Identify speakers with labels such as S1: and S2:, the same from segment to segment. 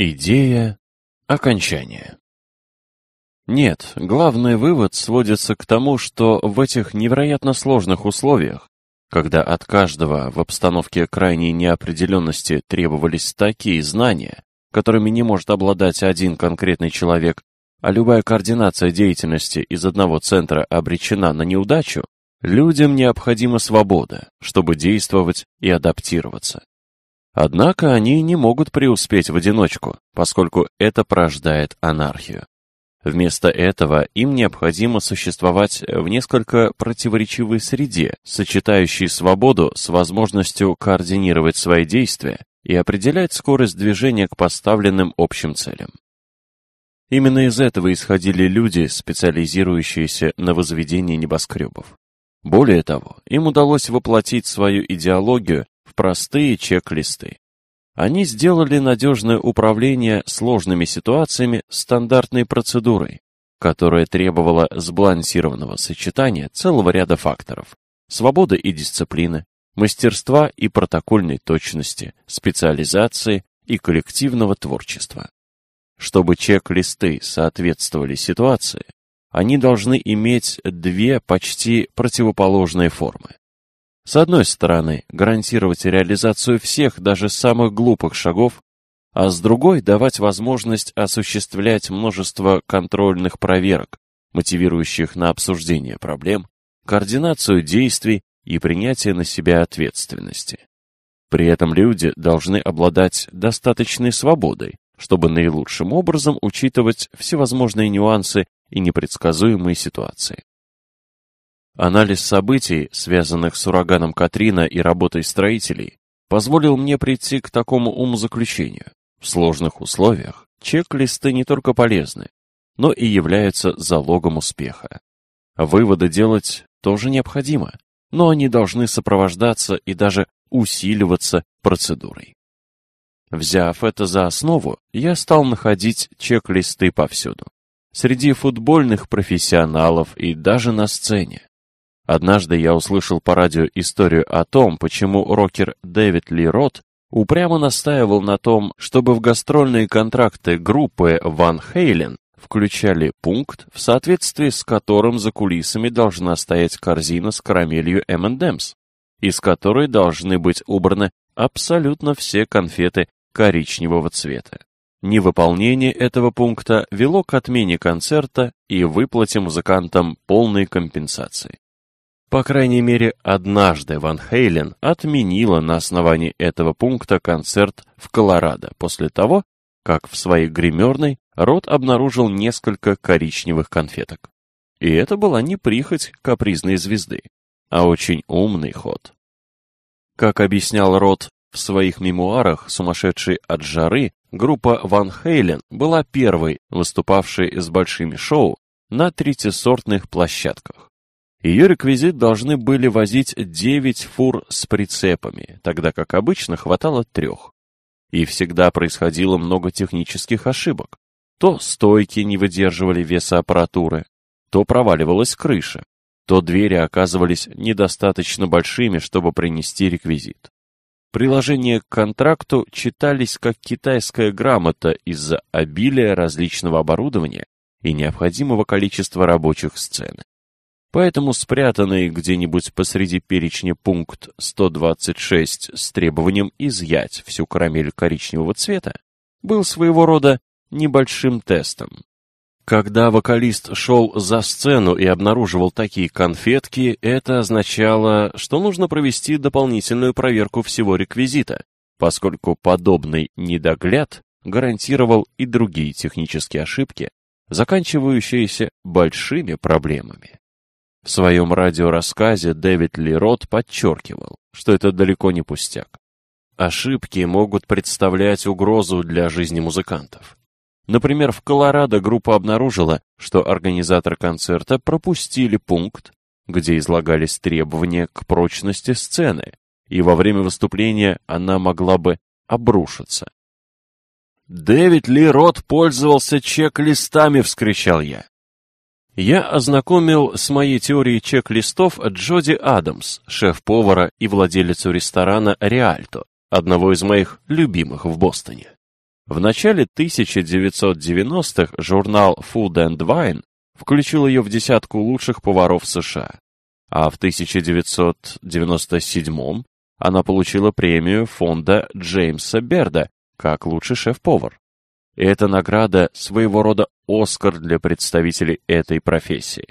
S1: Идея окончания. Нет, главный вывод сводится к тому, что в этих невероятно сложных условиях, когда от каждого в обстановке крайней неопределенности требовались такие знания, которыми не может обладать один конкретный человек, а любая координация деятельности из одного центра обречена на неудачу, людям необходима свобода, чтобы действовать и адаптироваться. Однако они не могут преуспеть в одиночку, поскольку это порождает анархию. Вместо этого им необходимо существовать в несколько противоречивой среде, сочетающей свободу с возможностью координировать свои действия и определять скорость движения к поставленным общим целям. Именно из этого исходили люди, специализирующиеся на возведении небоскребов. Более того, им удалось воплотить свою идеологию простые чек-листы. Они сделали надежное управление сложными ситуациями стандартной процедурой, которая требовала сбалансированного сочетания целого ряда факторов – свободы и дисциплины, мастерства и протокольной точности, специализации и коллективного творчества. Чтобы чек-листы соответствовали ситуации, они должны иметь две почти противоположные формы. С одной стороны, гарантировать реализацию всех, даже самых глупых шагов, а с другой давать возможность осуществлять множество контрольных проверок, мотивирующих на обсуждение проблем, координацию действий и принятие на себя ответственности. При этом люди должны обладать достаточной свободой, чтобы наилучшим образом учитывать всевозможные нюансы и непредсказуемые ситуации. Анализ событий, связанных с ураганом Катрина и работой строителей, позволил мне прийти к такому умозаключению. В сложных условиях чек-листы не только полезны, но и являются залогом успеха. Выводы делать тоже необходимо, но они должны сопровождаться и даже усиливаться процедурой. Взяв это за основу, я стал находить чек-листы повсюду. Среди футбольных профессионалов и даже на сцене. Однажды я услышал по радио историю о том, почему рокер Дэвид Ли Рот упрямо настаивал на том, чтобы в гастрольные контракты группы Ван Хейлен включали пункт, в соответствии с которым за кулисами должна стоять корзина с карамелью M&M's, из которой должны быть убраны абсолютно все конфеты коричневого цвета. Невыполнение этого пункта вело к отмене концерта и выплате музыкантам полной компенсации. По крайней мере, однажды Ван Хейлен отменила на основании этого пункта концерт в Колорадо после того, как в своей гримерной Рот обнаружил несколько коричневых конфеток. И это была не прихоть капризной звезды, а очень умный ход. Как объяснял Рот в своих мемуарах «Сумасшедший от жары», группа Ван Хейлен была первой, выступавшей с большими шоу на третисортных площадках. Ее реквизит должны были возить 9 фур с прицепами, тогда как обычно хватало трех. И всегда происходило много технических ошибок. То стойки не выдерживали веса аппаратуры, то проваливалась крыша, то двери оказывались недостаточно большими, чтобы принести реквизит. Приложения к контракту читались как китайская грамота из-за обилия различного оборудования и необходимого количества рабочих сцены. Поэтому спрятанный где-нибудь посреди перечня пункт 126 с требованием изъять всю карамель коричневого цвета был своего рода небольшим тестом. Когда вокалист шел за сцену и обнаруживал такие конфетки, это означало, что нужно провести дополнительную проверку всего реквизита, поскольку подобный недогляд гарантировал и другие технические ошибки, заканчивающиеся большими проблемами. В своем радиорассказе Дэвид Ли Рот подчеркивал, что это далеко не пустяк. Ошибки могут представлять угрозу для жизни музыкантов. Например, в Колорадо группа обнаружила, что организатор концерта пропустили пункт, где излагались требования к прочности сцены, и во время выступления она могла бы обрушиться. «Дэвид Ли Рот пользовался чек-листами!» — вскричал я я ознакомил с моей теорией чек-листов Джоди Адамс, шеф-повара и владелицу ресторана «Реальто», одного из моих любимых в Бостоне. В начале 1990-х журнал Food and Wine включил ее в десятку лучших поваров США, а в 1997 она получила премию фонда Джеймса Берда как лучший шеф-повар. Эта награда своего рода Оскар для представителей этой профессии.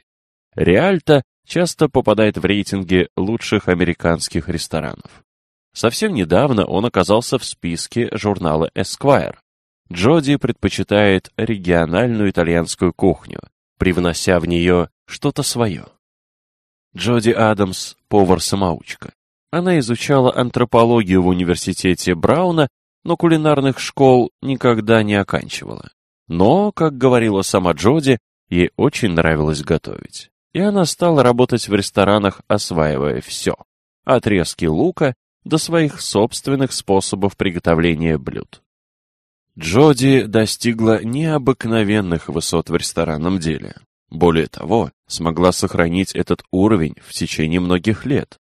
S1: Реальто часто попадает в рейтинги лучших американских ресторанов. Совсем недавно он оказался в списке журнала Esquire. Джоди предпочитает региональную итальянскую кухню, привнося в нее что-то свое. Джоди Адамс – повар-самоучка. Она изучала антропологию в университете Брауна, но кулинарных школ никогда не оканчивала. Но, как говорила сама Джоди, ей очень нравилось готовить. И она стала работать в ресторанах, осваивая все. От резки лука до своих собственных способов приготовления блюд. Джоди достигла необыкновенных высот в ресторанном деле. Более того, смогла сохранить этот уровень в течение многих лет.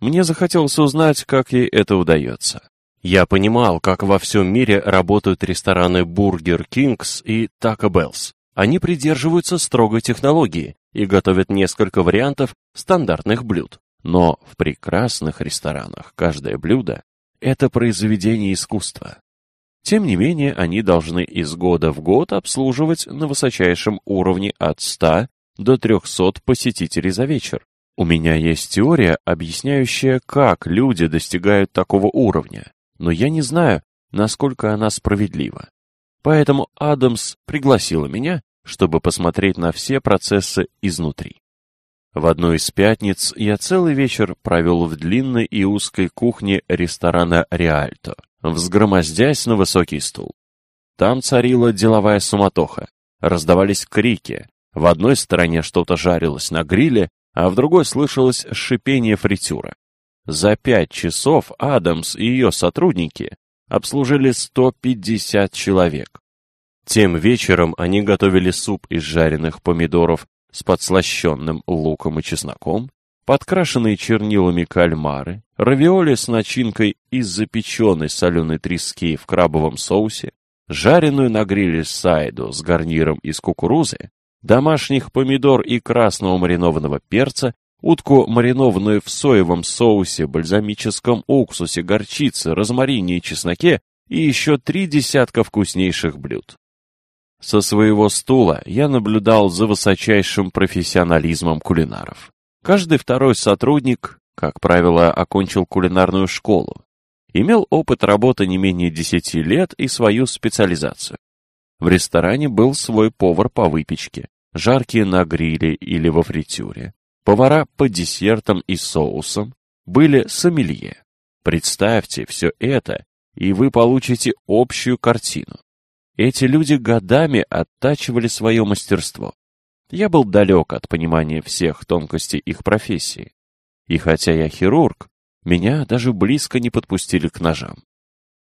S1: Мне захотелось узнать, как ей это удается. Я понимал, как во всем мире работают рестораны Burger Kings и Taco Bells. Они придерживаются строгой технологии и готовят несколько вариантов стандартных блюд. Но в прекрасных ресторанах каждое блюдо – это произведение искусства. Тем не менее, они должны из года в год обслуживать на высочайшем уровне от 100 до 300 посетителей за вечер. У меня есть теория, объясняющая, как люди достигают такого уровня, но я не знаю, насколько она справедлива. Поэтому Адамс пригласила меня, чтобы посмотреть на все процессы изнутри. В одну из пятниц я целый вечер провел в длинной и узкой кухне ресторана «Реальто», взгромоздясь на высокий стул. Там царила деловая суматоха, раздавались крики, в одной стороне что-то жарилось на гриле, а в другой слышалось шипение фритюра. За пять часов Адамс и ее сотрудники обслужили 150 человек. Тем вечером они готовили суп из жареных помидоров с подслащенным луком и чесноком, подкрашенные чернилами кальмары, равиоли с начинкой из запеченной соленой трески в крабовом соусе, жареную на гриле сайду с гарниром из кукурузы, домашних помидор и красного маринованного перца, утку маринованную в соевом соусе, бальзамическом уксусе, горчице, розмарине и чесноке и еще три десятка вкуснейших блюд. Со своего стула я наблюдал за высочайшим профессионализмом кулинаров. Каждый второй сотрудник, как правило, окончил кулинарную школу, имел опыт работы не менее 10 лет и свою специализацию. В ресторане был свой повар по выпечке, жаркие на гриле или во фритюре, повара по десертам и соусам, были сомелье. Представьте все это, и вы получите общую картину. Эти люди годами оттачивали свое мастерство. Я был далек от понимания всех тонкостей их профессии. И хотя я хирург, меня даже близко не подпустили к ножам.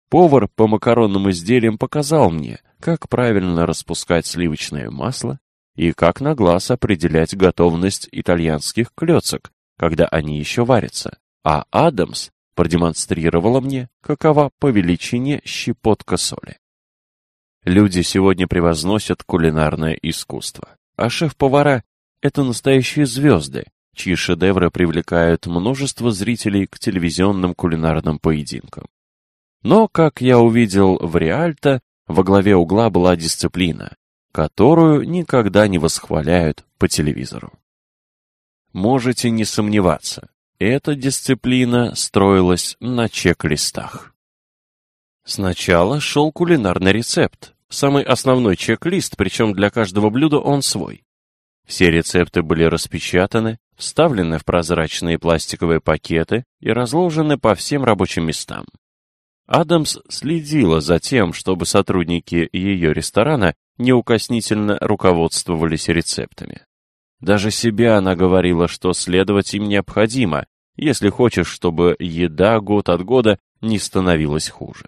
S1: Повар по макаронным изделиям показал мне, как правильно распускать сливочное масло и как на глаз определять готовность итальянских клёцок, когда они еще варятся. А Адамс продемонстрировала мне, какова по величине щепотка соли. Люди сегодня превозносят кулинарное искусство. А шеф-повара — это настоящие звезды, чьи шедевры привлекают множество зрителей к телевизионным кулинарным поединкам. Но, как я увидел в Реальто, во главе угла была дисциплина, которую никогда не восхваляют по телевизору. Можете не сомневаться, эта дисциплина строилась на чек-листах. Сначала шел кулинарный рецепт, Самый основной чек-лист, причем для каждого блюда он свой. Все рецепты были распечатаны, вставлены в прозрачные пластиковые пакеты и разложены по всем рабочим местам. Адамс следила за тем, чтобы сотрудники ее ресторана неукоснительно руководствовались рецептами. Даже себе она говорила, что следовать им необходимо, если хочешь, чтобы еда год от года не становилась хуже.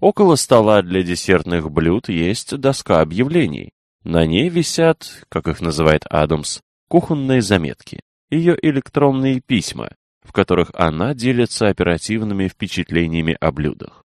S1: Около стола для десертных блюд есть доска объявлений. На ней висят, как их называет Адамс, кухонные заметки, ее электронные письма, в которых она делится оперативными впечатлениями о блюдах.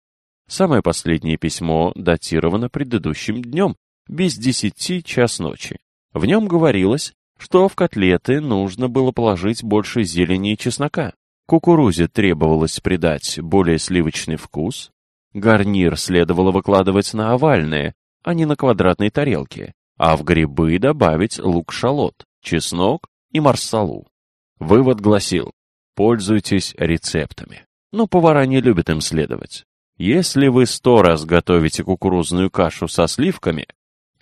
S1: Самое последнее письмо датировано предыдущим днем, без десяти час ночи. В нем говорилось, что в котлеты нужно было положить больше зелени и чеснока. Кукурузе требовалось придать более сливочный вкус. Гарнир следовало выкладывать на овальные, а не на квадратной тарелке, а в грибы добавить лук-шалот, чеснок и марсалу. Вывод гласил, пользуйтесь рецептами. Но повара не любят им следовать. Если вы сто раз готовите кукурузную кашу со сливками,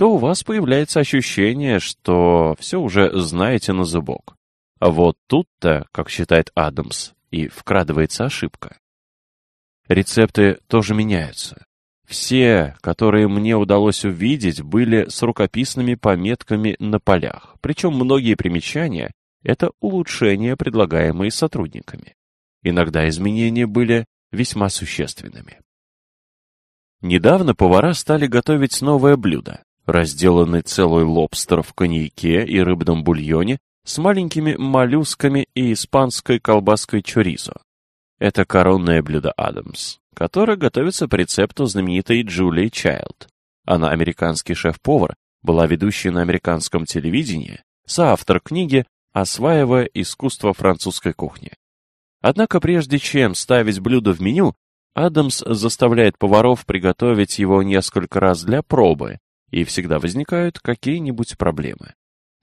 S1: то у вас появляется ощущение, что все уже знаете на зубок. А вот тут-то, как считает Адамс, и вкрадывается ошибка. Рецепты тоже меняются. Все, которые мне удалось увидеть, были с рукописными пометками на полях, причем многие примечания — это улучшения, предлагаемые сотрудниками. Иногда изменения были весьма существенными. Недавно повара стали готовить новое блюдо – разделанный целый лобстер в коньяке и рыбном бульоне с маленькими моллюсками и испанской колбаской чоризо. Это коронное блюдо Адамс, которое готовится по рецепту знаменитой Джулии Чайлд. Она американский шеф-повар, была ведущей на американском телевидении, соавтор книги «Осваивая искусство французской кухни». Однако прежде чем ставить блюдо в меню, Адамс заставляет поваров приготовить его несколько раз для пробы, и всегда возникают какие-нибудь проблемы.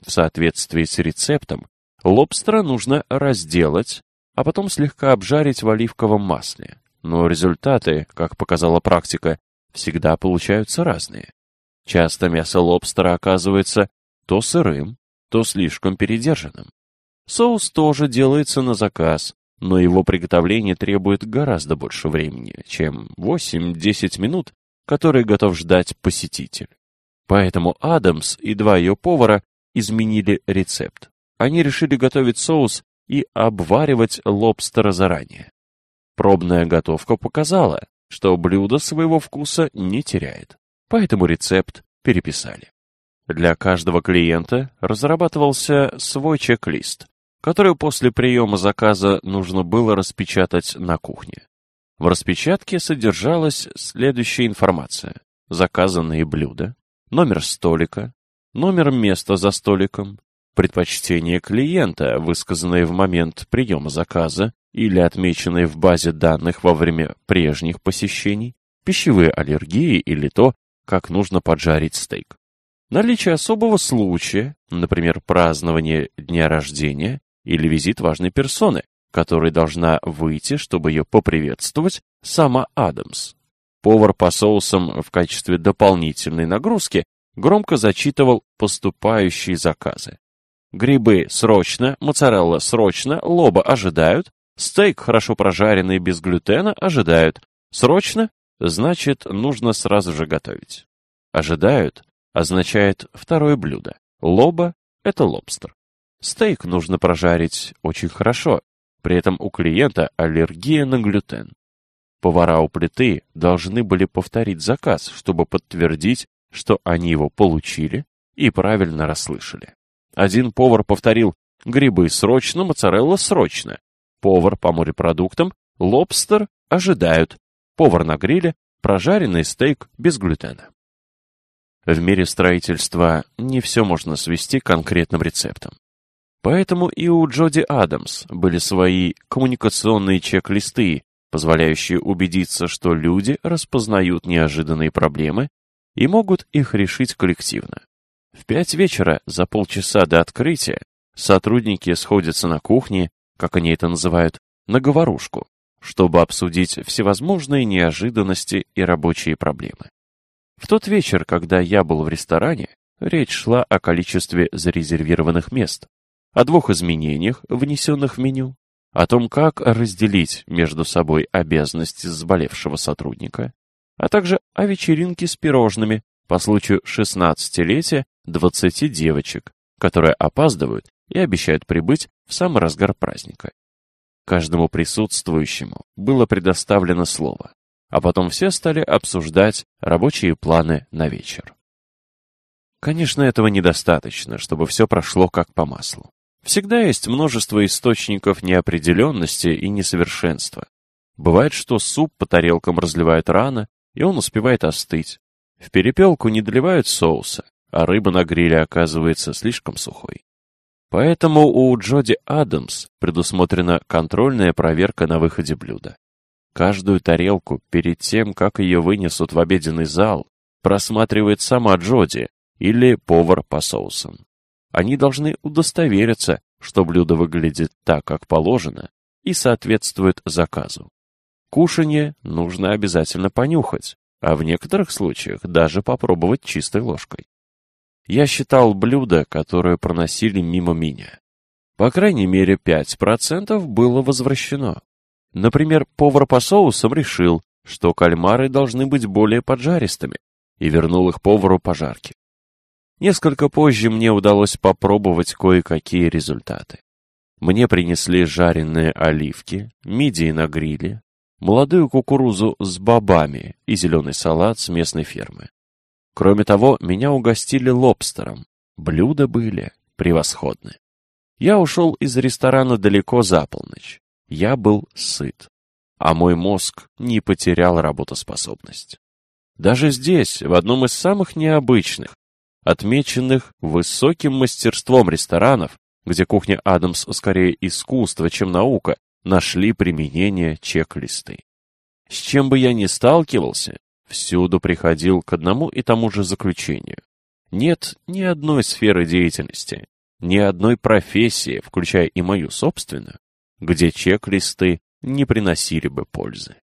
S1: В соответствии с рецептом, лобстера нужно разделать, а потом слегка обжарить в оливковом масле. Но результаты, как показала практика, всегда получаются разные. Часто мясо лобстера оказывается то сырым, то слишком передержанным. Соус тоже делается на заказ, но его приготовление требует гораздо больше времени, чем 8-10 минут, которые готов ждать посетитель. Поэтому Адамс и два ее повара изменили рецепт. Они решили готовить соус и обваривать лобстера заранее. Пробная готовка показала, что блюдо своего вкуса не теряет, поэтому рецепт переписали. Для каждого клиента разрабатывался свой чек-лист, которую после приема заказа нужно было распечатать на кухне. В распечатке содержалась следующая информация. Заказанные блюда, номер столика, номер места за столиком, предпочтения клиента, высказанные в момент приема заказа или отмеченные в базе данных во время прежних посещений, пищевые аллергии или то, как нужно поджарить стейк. Наличие особого случая, например, празднование дня рождения, или визит важной персоны, которая должна выйти, чтобы ее поприветствовать, сама Адамс. Повар по соусам в качестве дополнительной нагрузки громко зачитывал поступающие заказы. Грибы срочно, моцарелла срочно, лоба ожидают, стейк хорошо прожаренный без глютена ожидают. Срочно значит нужно сразу же готовить. Ожидают означает второе блюдо. Лоба – это лобстер. Стейк нужно прожарить очень хорошо, при этом у клиента аллергия на глютен. Повара у плиты должны были повторить заказ, чтобы подтвердить, что они его получили и правильно расслышали. Один повар повторил «грибы срочно, моцарелла срочно». Повар по морепродуктам «лобстер ожидают». Повар на гриле «прожаренный стейк без глютена». В мире строительства не все можно свести к конкретным рецептам. Поэтому и у Джоди Адамс были свои коммуникационные чек-листы, позволяющие убедиться, что люди распознают неожиданные проблемы и могут их решить коллективно. В пять вечера, за полчаса до открытия, сотрудники сходятся на кухне, как они это называют, на говорушку, чтобы обсудить всевозможные неожиданности и рабочие проблемы. В тот вечер, когда я был в ресторане, речь шла о количестве зарезервированных мест, о двух изменениях, внесенных в меню, о том, как разделить между собой обязанности заболевшего сотрудника, а также о вечеринке с пирожными по случаю 16-летия 20 девочек, которые опаздывают и обещают прибыть в самый разгар праздника. Каждому присутствующему было предоставлено слово, а потом все стали обсуждать рабочие планы на вечер. Конечно, этого недостаточно, чтобы все прошло как по маслу. Всегда есть множество источников неопределенности и несовершенства. Бывает, что суп по тарелкам разливают рано, и он успевает остыть. В перепелку не доливают соуса, а рыба на гриле оказывается слишком сухой. Поэтому у Джоди Адамс предусмотрена контрольная проверка на выходе блюда. Каждую тарелку перед тем, как ее вынесут в обеденный зал, просматривает сама Джоди или повар по соусам. Они должны удостовериться, что блюдо выглядит так, как положено, и соответствует заказу. Кушанье нужно обязательно понюхать, а в некоторых случаях даже попробовать чистой ложкой. Я считал блюда, которые проносили мимо меня. По крайней мере, 5% было возвращено. Например, повар по соусам решил, что кальмары должны быть более поджаристыми, и вернул их повару пожарки. Несколько позже мне удалось попробовать кое-какие результаты. Мне принесли жареные оливки, мидии на гриле, молодую кукурузу с бобами и зеленый салат с местной фермы. Кроме того, меня угостили лобстером. Блюда были превосходны. Я ушел из ресторана далеко за полночь. Я был сыт. А мой мозг не потерял работоспособность. Даже здесь, в одном из самых необычных, отмеченных высоким мастерством ресторанов, где кухня Адамс скорее искусство, чем наука, нашли применение чек-листы. С чем бы я ни сталкивался, всюду приходил к одному и тому же заключению. Нет ни одной сферы деятельности, ни одной профессии, включая и мою собственную, где чек-листы не приносили бы пользы.